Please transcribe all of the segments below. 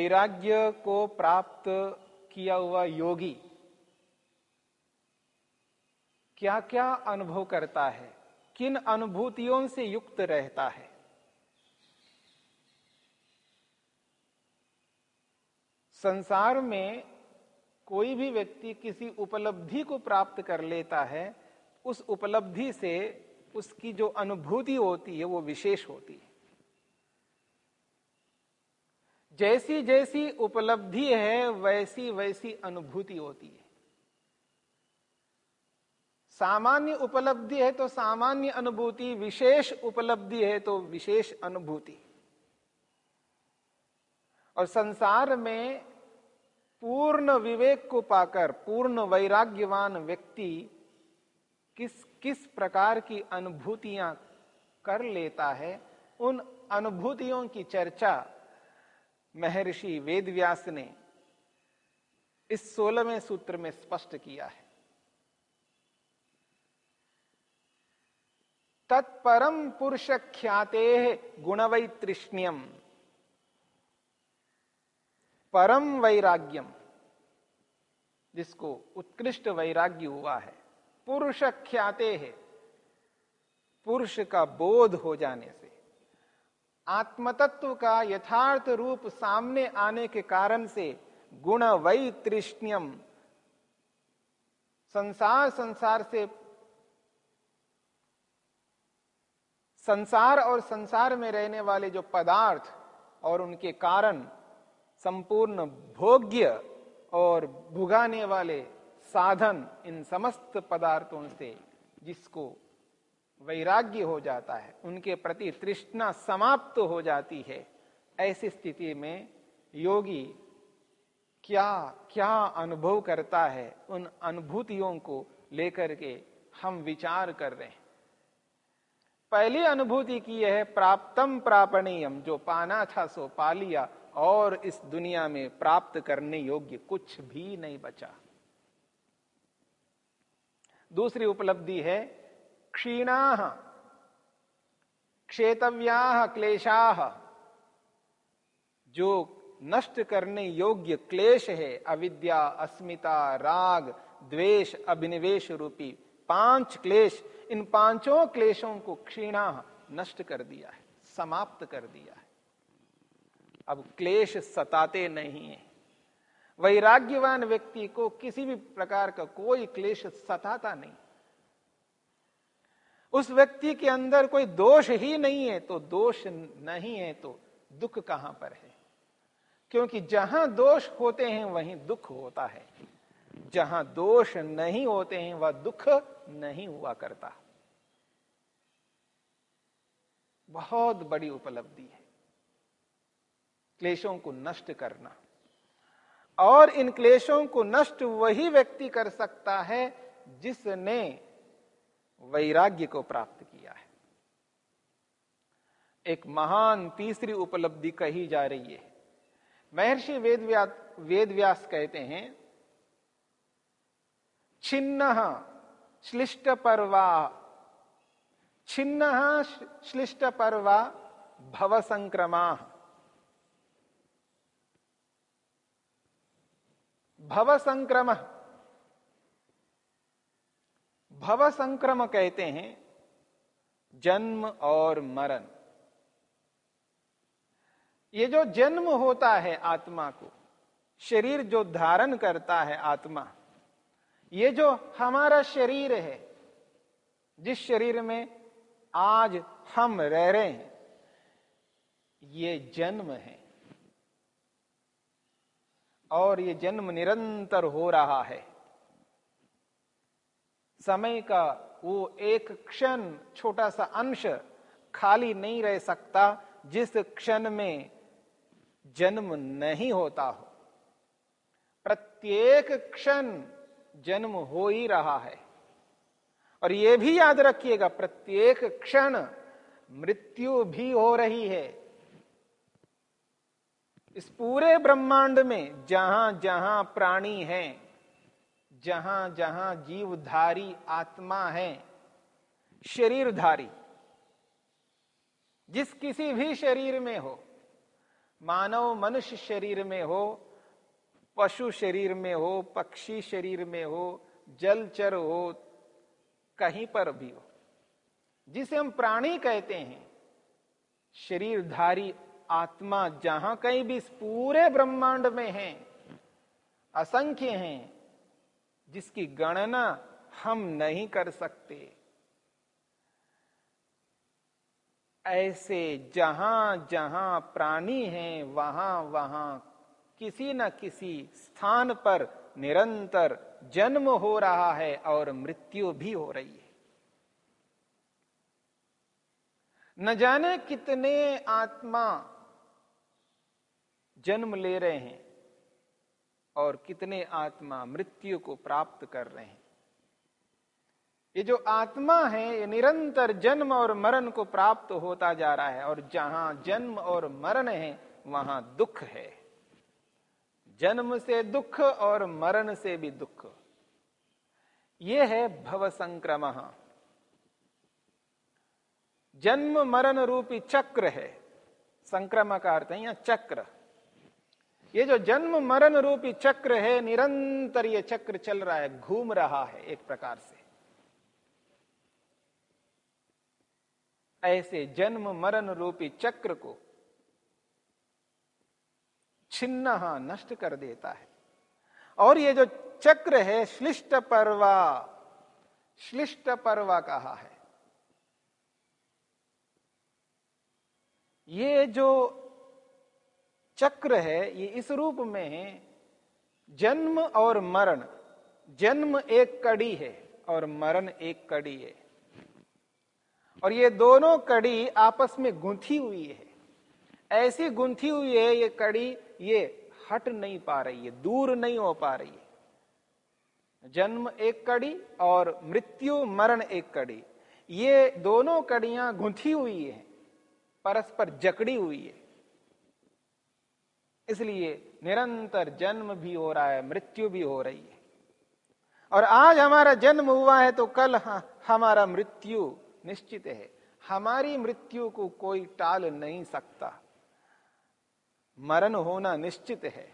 वैराग्य को प्राप्त किया हुआ योगी क्या क्या अनुभव करता है? किन अनुभूतियों से युक्त रहता है? संसार में कोई भी व्यक्ति किसी उपलब्धि को प्राप्त कर लेता है, उस उपलब्धि से उसकी जो अनुभूति होती है, वो विशेष होती है। जैसी जैसी उपलब्धि है, वैसी वैसी अनुभूति होती है। सामान्य उपलब्धि है तो सामान्य अनुभूति, विशेष उपलब्धि है तो विशेष अनुभूति। और संसार में पूर्ण विवेक को पाकर, पूर्ण वैराग्यवान व्यक्ति किस किस प्रकार की अनुभूतियाँ कर लेता है, उन अनुभूतियों की चर्चा महर्षि वेदव्यास ने इस सोलहवें सूत्र में स्पष्ट किया है। तत्परम पुरुष ख्याते गुणवैतृष्ण्यम, परम वैराग्यम, जिसको उत्कृष्ट वैराग्य हुआ है। पुरुष ख्याते है पुरुष का बोध हो जाने से। आत्मतत्व का यथार्थ रूप सामने आने के कारण से गुण वै तृष्ण्यम संसार संसार से संसार और संसार में रहने वाले जो पदार्थ और उनके कारण संपूर्ण भोग्य और भुगाने वाले साधन इन समस्त पदार्थों से जिसको वैराग्य हो जाता है, उनके प्रति तृष्णा समाप्त हो जाती है, ऐसी स्थिति में योगी क्या क्या अनुभव करता है, उन अनुभूतियों को लेकर के हम विचार कर रहे हैं। पहली अनुभूति की है, प्राप्तम प्रापणीयम, जो पाना था सो पा लिया, और इस दुनिया में प्राप्त करने योग्य कुछ भी नहीं बचा। दूसरी उपलब्धि है क्षीणा, क्षेतव्या क्लेशा। जो नष्ट करने योग्य क्लेश है, अविद्या, अस्मिता, राग, द्वेष, अभिनिवेश रूपी पाँच क्लेश, इन पाँचों क्लेशों को क्षीणा नष्ट कर दिया है, समाप्त कर दिया है। अब क्लेश सताते नहीं है। वैराग्यवान व्यक्ति को किसी भी प्रकार का कोई क्लेश सताता नहीं। उस व्यक्ति के अंदर कोई दोष ही नहीं है तो दोष नहीं है तो दुख कहाँ पर है? क्योंकि जहाँ दोष होते हैं, वहीं दुख होता है। जहाँ दोष नहीं होते हैं, वह दुख नहीं हुआ करता। बहुत बड़ी उपलब्धि है। क्लेशों को नष्ट करना। और इन क्लेशों को नष्ट वही व्यक्ति कर सकता है, जिसने वैराग्य को प्राप्त किया है। एक महान तीसरी उपलब्धि कही जा रही है। महर्षि वेदव्यास वेदव्यास कहते हैं, छिन्न श्लिष्ट पर्वा, छिन्न श्लिष्ट पर्वा भव संक्रमा। भव संक्रम। भव संक्रम कहते हैं जन्म और मरण। ये जो जन्म होता है आत्मा को, शरीर जो धारण करता है आत्मा, ये जो हमारा शरीर है, जिस शरीर में आज हम रह रहे हैं, ये जन्म है। और ये जन्म निरंतर हो रहा है। समय का वो एक क्षण, छोटा सा अंश खाली नहीं रह सकता, जिस क्षण में जन्म नहीं होता हो। प्रत्येक क्षण जन्म हो ही रहा है। और यह भी याद रखिएगा, प्रत्येक क्षण मृत्यु भी हो रही है। इस पूरे ब्रह्मांड में जहाँ जहाँ प्राणी हैं जहाँ जहाँ जीवधारी आत्मा है, शरीरधारी, जिस किसी भी शरीर में हो, मानव मनुष्य शरीर में हो, पशु शरीर में हो, पक्षी शरीर में हो जलचर हो, कहीं पर भी हो, जिसे हम प्राणी कहते हैं, शरीरधारी आत्मा जहाँ कहीं भी इस पूरे ब्रह्मांड में है, असंख्य हैं जिसकी गणना हम नहीं कर सकते। ऐसे जहाँ जहाँ प्राणी हैं वहाँ वहाँ किसी न किसी स्थान पर निरंतर जन्म हो रहा है और मृत्यु भी हो रही है। न जाने कितने आत्मा जन्म ले रहे हैं। और कितने आत्मा मृत्यु को प्राप्त कर रहे हैं। ये जो आत्मा है, ये निरंतर जन्म और मरण को प्राप्त होता जा रहा है, और जहाँ जन्म और मरण है, वहाँ दुख है। जन्म से दुख और मरण से भी दुख। ये है भव संक्रम। जन्म मरण रूपी चक्र है। संक्रम का अर्थ है या चक्र। ये जो जन्म मरण रूपी चक्र है, निरंतर ये चक्र चल रहा है, घूम रहा है एक प्रकार से। ऐसे जन्म मरण रूपी चक्र को छिन्न नष्ट कर देता है। और ये जो चक्र है, श्लिष्ट पर्वा श्लिष्ट पर्वा कहा है। ये जो चक्र है, ये इस रूप में है जन्म और मरण। जन्म एक कड़ी है और मरण एक कड़ी है। और ये दोनों कड़ी आपस में गुंथी हुई है। ऐसी गुंथी हुई है, ये कड़ी ये हट नहीं पा रही है, दूर नहीं हो पा रही है। जन्म एक कड़ी और मृत्यु मरण एक कड़ी। ये दोनों कड़ियाँ गुंथी हुई है, परस्पर जकड़ी हुई है। इसलिए निरंतर जन्म भी हो रहा है, मृत्यु भी हो रही है। और आज हमारा जन्म हुआ है तो कल हमारा मृत्यु निश्चित है। हमारी मृत्यु को कोई टाल नहीं सकता। मरण होना निश्चित है।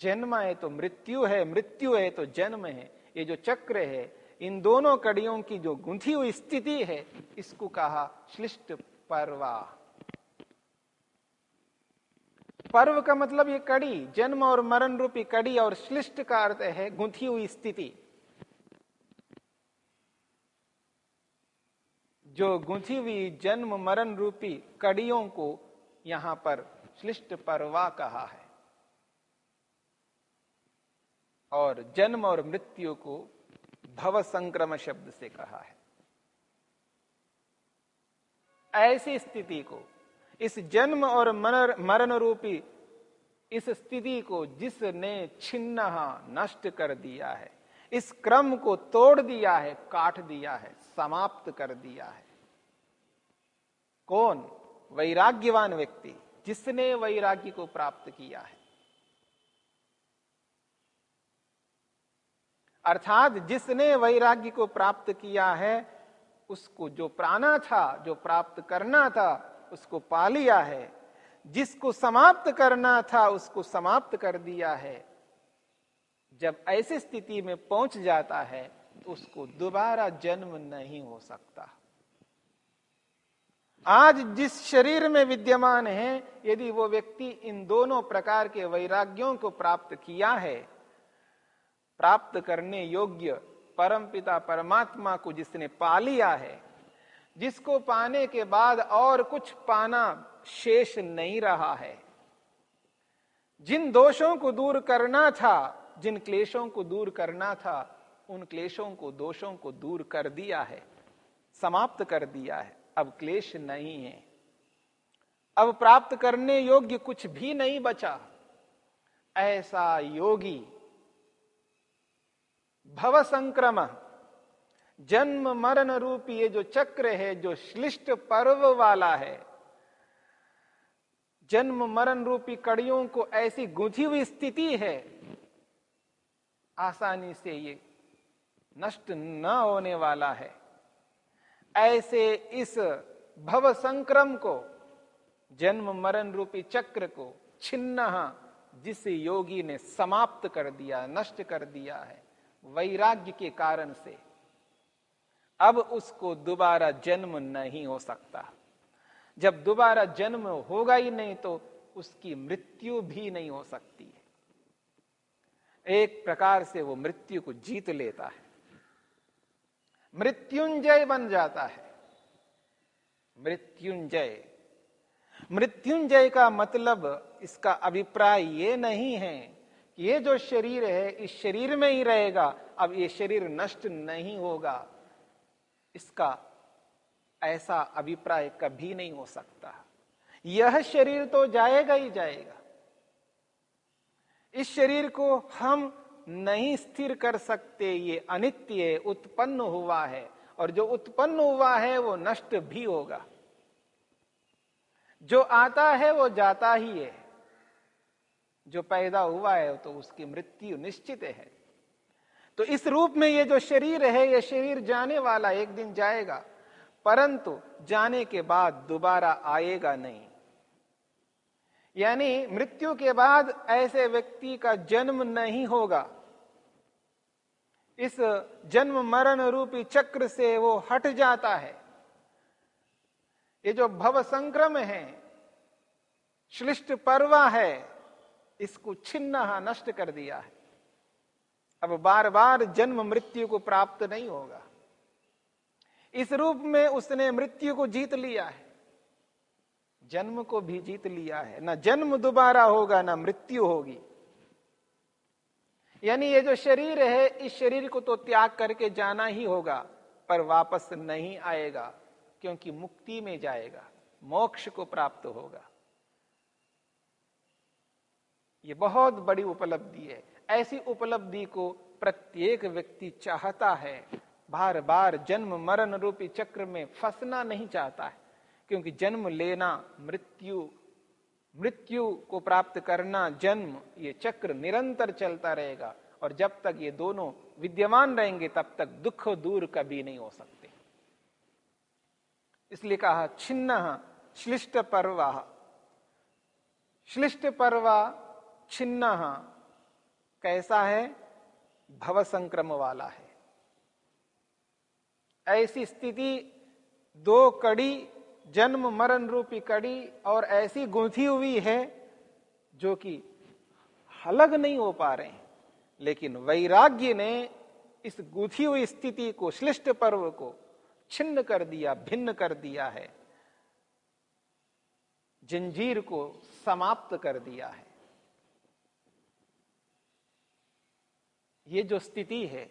जन्म है तो मृत्यु है मृत्यु है तो जन्म है। ये जो चक्र है, इन दोनों कड़ियों की जो गुंथी हुई स्थिति है, इसको कहा श्लिष्ट परवा। पर्व का मतलब ये कड़ी, जन्म और मरण रूपी कड़ी और श्लिष्ट का अर्थ है गुंथी हुई स्थिति। जो गुंथी हुई जन्म, मरण रूपी कड़ियों को यहाँ पर श्लिष्ट परवा कहा है। और जन्म और मृत्यु को भव संक्रम शब्द से कहा है। ऐसी स्थिति को इस जन्म और मरण रूपी इस स्थिति को जिसने छिन्न नष्ट कर दिया है, इस क्रम को तोड़ दिया है, काट दिया है, समाप्त कर दिया है। कौन? वैराग्यवान व्यक्ति, जिसने वैराग्य को प्राप्त किया है। अर्थात जिसने वैराग्य को प्राप्त किया है, उसको जो प्राणा था, जो प्राप्त करना था उसको पा लिया है। जिसको समाप्त करना था, उसको समाप्त कर दिया है। जब ऐसी स्थिति में पहुँच जाता है तो उसको दोबारा जन्म नहीं हो सकता। आज जिस शरीर में विद्यमान है, यदि वो व्यक्ति इन दोनों प्रकार के वैराग्यों को प्राप्त किया है, प्राप्त करने योग्य परमपिता परमात्मा को जिसने पा लिया है जिसको पाने के बाद और कुछ पाना शेष नहीं रहा है। जिन दोषों को दूर करना था, जिन क्लेशों को दूर करना था, उन क्लेशों को, दोषों को दूर कर दिया है, समाप्त कर दिया है। अब क्लेश नहीं है। अब प्राप्त करने योग्य कुछ भी नहीं बचा। ऐसा योगी भव संक्रम जन्म मरण रूपी ये जो चक्र है, जो श्लिष्ट पर्व वाला है, जन्म मरण रूपी कड़ियों को ऐसी गुंथी हुई स्थिति है, आसानी से ये नष्ट न होने वाला है। ऐसे इस भव संक्रम को, जन्म मरण रूपी चक्र को छिन्न जिस योगी ने समाप्त कर दिया, नष्ट कर दिया है, वैराग्य के कारण से। अब उसको दोबारा जन्म नहीं हो सकता। जब दोबारा जन्म होगा ही नहीं तो उसकी मृत्यु भी नहीं हो सकती। एक प्रकार से वो मृत्यु को जीत लेता है। मृत्युंजय बन जाता है। मृत्युंजय। मृत्युंजय का मतलब इसका अभिप्राय ये नहीं है कि ये जो शरीर है, इस शरीर में ही रहेगा, अब ये शरीर नष्ट नहीं होगा। इसका ऐसा अभिप्राय कभी नहीं हो सकता। यह शरीर तो जाएगा ही जाएगा। इस शरीर को हम नहीं स्थिर कर सकते, ये अनित्य उत्पन्न हुआ है, और जो उत्पन्न हुआ है वो नष्ट भी होगा। जो आता है वो जाता ही है। जो पैदा हुआ है तो उसकी मृत्यु निश्चित है। तो इस रूप में ये जो शरीर है, ये शरीर जाने वाला एक दिन जाएगा, परंतु जाने के बाद दोबारा आएगा नहीं। यानी मृत्यु के बाद ऐसे व्यक्ति का जन्म नहीं होगा। इस जन्म मरण रूपी चक्र से वो हट जाता है। ये जो भव संक्रम है, श्लिष्ट पर्वा है, इसको छिन्न नष्ट कर दिया है। अब बार बार जन्म मृत्यु को प्राप्त नहीं होगा। इस रूप में उसने मृत्यु को जीत लिया है। जन्म को भी जीत लिया है। ना जन्म दोबारा होगा, ना मृत्यु होगी। यानी ये जो शरीर है, इस शरीर को तो त्याग करके जाना ही होगा, पर वापस नहीं आएगा, क्योंकि मुक्ति में जाएगा, मोक्ष को प्राप्त होगा। ये बहुत बड़ी उपलब्धि है। ऐसी उपलब्धि को प्रत्येक व्यक्ति चाहता है। बार बार जन्म मरण रूपी चक्र में फंसना नहीं चाहता है, क्योंकि जन्म लेना, मृत्यु मृत्यु को प्राप्त करना, जन्म, ये चक्र निरंतर चलता रहेगा और जब तक ये दोनों विद्यमान रहेंगे, तब तक दुख दूर कभी नहीं हो सकते। इसलिए कहा, छिन्न श्लिष्ट पर्वा। श्लिष्ट पर्वा छिन्न कैसा है? भव संक्रम वाला है। ऐसी स्थिति, दो कड़ी, जन्म मरण रूपी कड़ी और ऐसी गुंथी हुई है जो कि अलग नहीं हो पा रहे हैं। लेकिन वैराग्य ने इस गुथी हुई स्थिति को, श्लिष्ट पर्व को छिन्न कर दिया, भिन्न कर दिया है। जंजीर को समाप्त कर दिया है। ये जो स्थिति है,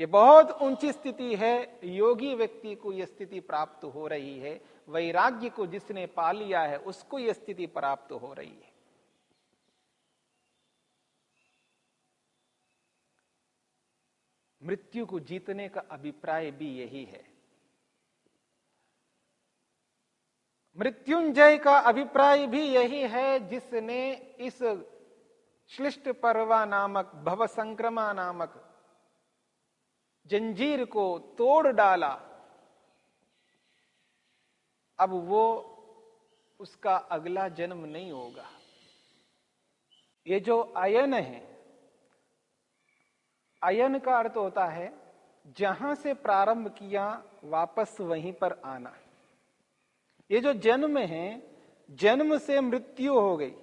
ये बहुत ऊँची स्थिति है, योगी व्यक्ति को यह स्थिति प्राप्त हो रही है, वैराग्य को जिसने पा लिया है, उसको यह स्थिति प्राप्त हो रही है। मृत्यु को जीतने का अभिप्राय भी यही है। मृत्युंजय का अभिप्राय भी यही है, जिसने इस श्लिष्ट पर्वा नामक भव संक्रमा नामक जंजीर को तोड़ डाला। अब वो उसका अगला जन्म नहीं होगा। ये जो अयन है, अयन का अर्थ होता है, जहाँ से प्रारंभ किया, वापस वहीं पर आना। ये जो जन्म है, जन्म से मृत्यु हो गई।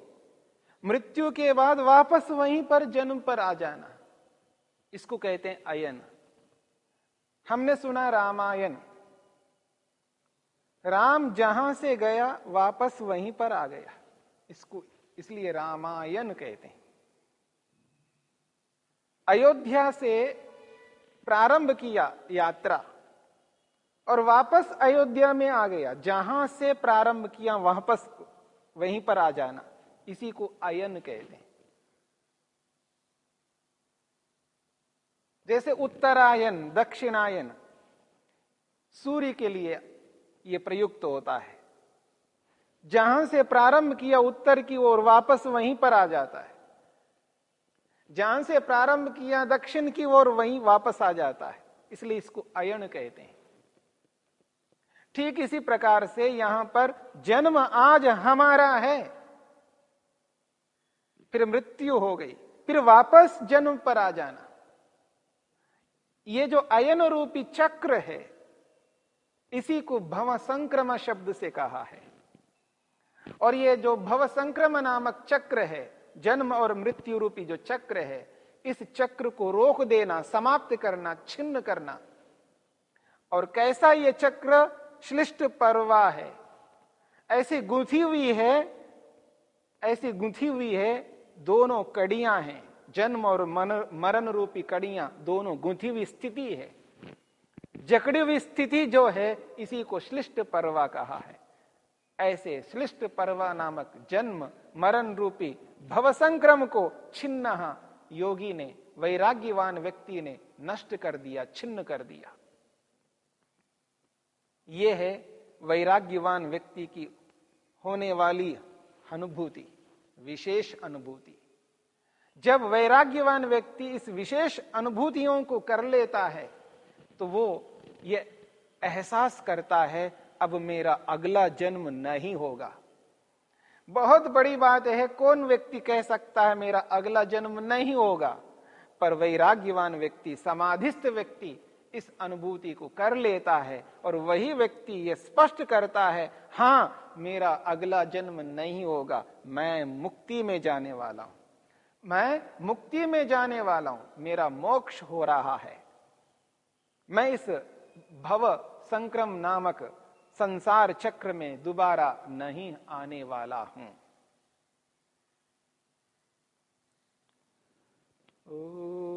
मृत्यु के बाद वापस वहीं पर जन्म पर आ जाना। इसको कहते हैं अयन। हमने सुना रामायण। राम जहाँ से गया, वापस वहीं पर आ गया। इसको, इसलिए रामायण कहते हैं। अयोध्या से प्रारंभ किया यात्रा और वापस अयोध्या में आ गया। जहाँ से प्रारंभ किया, वापस वहीं पर आ जाना। इसी को अयन कहते हैं। जैसे उत्तरायन, दक्षिणायन, सूर्य के लिए यह प्रयुक्त होता है। जहाँ से प्रारंभ किया उत्तर की ओर, वापस वहीं पर आ जाता है। जहाँ से प्रारंभ किया दक्षिण की ओर, वहीं वापस आ जाता है। इसलिए इसको अयन कहते हैं। ठीक इसी प्रकार से यहाँ पर जन्म आज हमारा है। फिर मृत्यु हो गई, फिर वापस जन्म पर आ जाना। ये जो अयन रूपी चक्र है, इसी को भव संक्रम शब्द से कहा है। और ये जो भव संक्रम नामक चक्र है, जन्म और मृत्यु रूपी जो चक्र है, इस चक्र को रोक देना, समाप्त करना, छिन्न करना। और कैसा ये चक्र श्लिष्ट परवा है, ऐसी गुंथी हुई है, ऐसी गुंथी हुई है दोनों कड़ियाँ हैं। जन्म और मरण रूपी कड़ियाँ दोनों गुंथी हुई स्थिति है। जकड़ी हुई स्थिति जो है, इसी को श्लिष्ट परवा कहा है। ऐसे श्लिष्ट परवा नामक जन्म, मरण रूपी भव संक्रम को छिन्न योगी ने, वैराग्यवान व्यक्ति ने नष्ट कर दिया, छिन्न कर दिया। यह है वैराग्यवान व्यक्ति की होने वाली अनुभूति। विशेष अनुभूति। जब वैराग्यवान व्यक्ति इस विशेष अनुभूतियों को कर लेता है तो वो ये एहसास करता है, अब मेरा अगला जन्म नहीं होगा। बहुत बड़ी बात है, कौन व्यक्ति कह सकता है, मेरा अगला जन्म नहीं होगा? पर वैराग्यवान व्यक्ति, समाधिस्थ व्यक्ति इस अनुभूति को कर लेता है और वही व्यक्ति ये स्पष्ट करता है, हाँ, मेरा अगला जन्म नहीं होगा, मैं मुक्ति में जाने वाला हूँ। मैं मुक्ति में जाने वाला हूँ, मेरा मोक्ष हो रहा है। मैं इस भव संक्रम नामक संसार चक्र में दोबारा नहीं आने वाला हूँ। ओ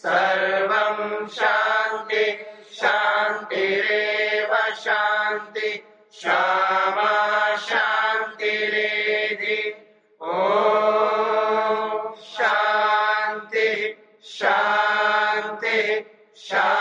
सर्वं शान्ति शान्तिरेव शान्ति। क्षमा शान्तिरेधि। ओ शान्ति शान्ति शान्ति।